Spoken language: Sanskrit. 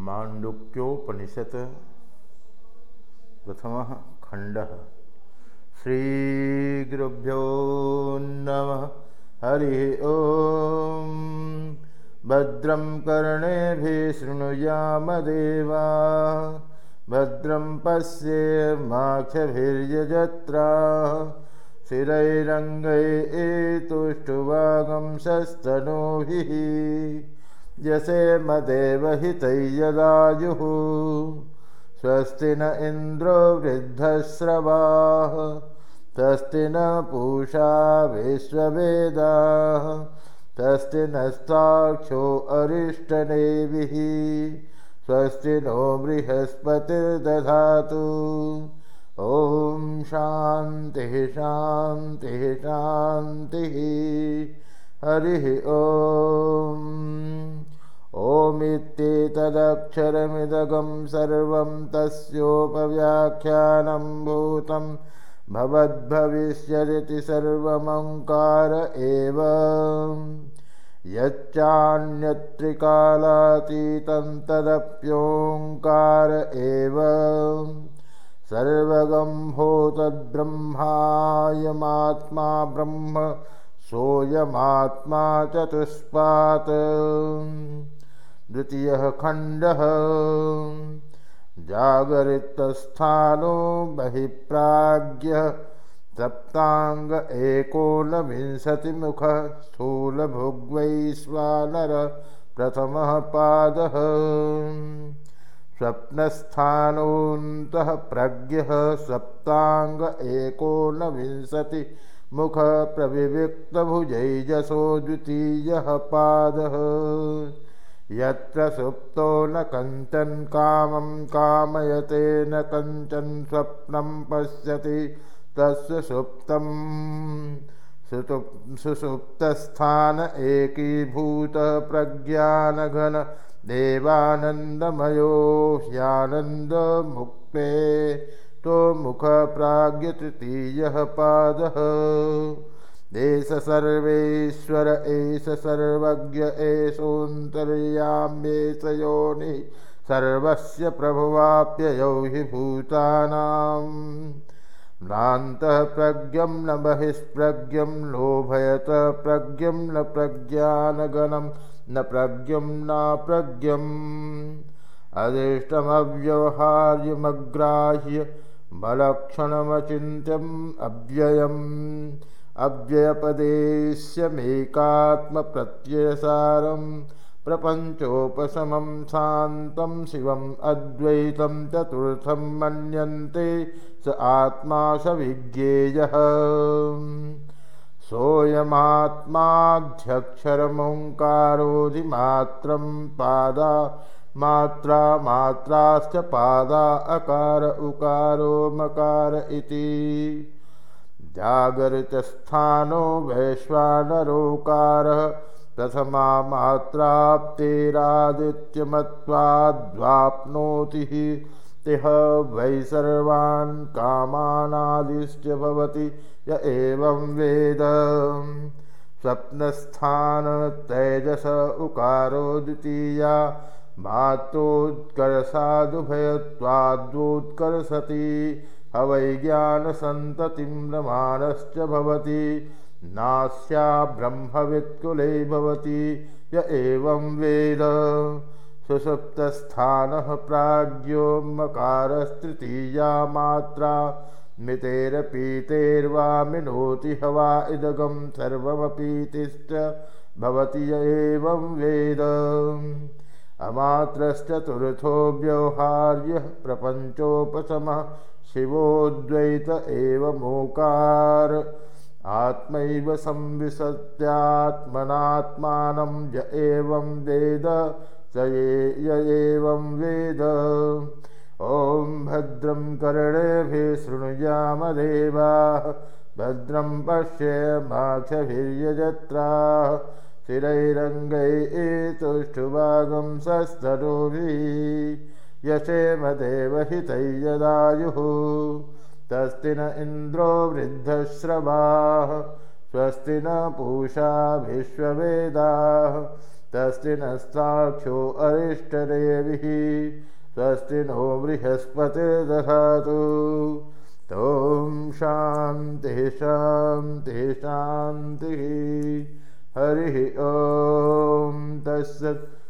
माण्डुक्योपनिषत् प्रथमः खण्डः। श्रीगुरुभ्यो नमः। हरिः ॐ भद्रं कर्णेभिः शृणुयामदेवा। भद्रं पश्ये माक्षभिर्यजत्रा यसेमदेव हितैयदायुः स्वस्ति न इन्द्रो वृद्धश्रवाः तस्ति न पूषा विश्ववेदाः तस्ति नस्ताक्षो अरिष्टनेभिः। स्वस्ति नो बृहस्पतिर्दधातु। ॐ शान्तिः शान्तिः शान्तिः। हरिः ॐ ओमित्येतदक्षरमिदगं सर्वं तस्योपव्याख्यानं भूतं भवद्भविष्यदिति सर्वमङ्कार एव। यच्चान्यत्रिकालातीतं तदप्योङ्कार एव। सर्वगम्भो तद्ब्रह्मायमात्मा ब्रह्म सोऽयमात्मा चतुष्पात् द्वितीयः खण्डः। जागरितस्थानो बहिप्राज्ञः। सप्ताङ्ग एकोनविंशतिमुखः स्थूलभुग्वैश्वानर प्रथमः पादः। स्वप्नस्थानोऽन्तः प्रज्ञः सप्ताङ्ग एकोनविंशति मुखप्रविविक्तभुजैजसो द्वितीयः पादः यत्र सुप्तो न कञ्चन कामं कामयते न कञ्चन स्वप्नं पश्यति तस्य सुप्तं सुसुप्तस्थान एकीभूतप्रज्ञानघन देवानन्दमयो ह्यानन्दमुक्ते तो मुखप्राज्ञतृतीयः पादः देश सर्वेश्वर एष सर्वज्ञ एषोऽन्तर्याम्येष योनिः सर्वस्य प्रभुवाप्ययौ हि भूतानाम् म्लान्तः प्रज्ञं न बहिष्प्रज्ञं लोभयत प्रज्ञं न प्रज्ञानगणं न प्रज्ञं नाप्रज्ञम्। अदृष्टमव्यवहार्यमग्राह्य मलक्षणमचिन्त्यम् अव्ययम् अव्ययपदेश्यमेकात्मप्रत्ययसारं प्रपञ्चोपशमं शान्तं शिवम् अद्वैतं चतुर्थं मन्यन्ते स आत्मा स विज्ञेयः सोऽयमात्माध्यक्षरमोङ्कारोधिमात्रं पादा मात्रा मात्राश्च पादा अकार उकारो मकार इति जागरितस्थानो वैश्वानरोकारः प्रथमा मात्राप्तेरादित्यमत्वाद्वाप्नोति तिह वै सर्वान् कामानादिश्च भवति य एवं वेद। स्वप्नस्थानतैजस उकारो द्वितीया। मातोत्कर्षादुभयत्वाद्वोत्कर्षति अवैज्ञानसन्ततिं रमाणश्च भवति। नास्या ब्रह्मवित्कुले भवति। य एवं वेद। सुसुप्तस्थानः प्राज्ञो मकारस्तृतीया मात्रा मितेरपीतेर्वा मिनोति हवा इदगं सर्वमपीतिश्च। भवति य एवं वेद। अमात्रश्चतुर्थो व्यवहार्यः प्रपञ्चोपशमः शिवोद्वैत एव मोकार। आत्मैव संविशत्यात्मनात्मानं य एवं वेद स ये य एवं वेद। ॐ भद्रं कर्णेभिः शृणुयामदेवाः भद्रं पश्येमाक्षभिर्यजत्राः शिरैरङ्गै एतुष्टुभागं सस्तनोभिः यशेमदेवहितैयदायुः तस्ति न इन्द्रो वृद्धश्रवाः स्वस्ति न पूषा विश्ववेदाः। तस्ति नस्ताक्षो अरिष्टदेविः स्वस्ति नो बृहस्पतिर्दधातु। ॐ शान्तिः शान्तिः शान्तिः। हरिः ॐ तस्सत्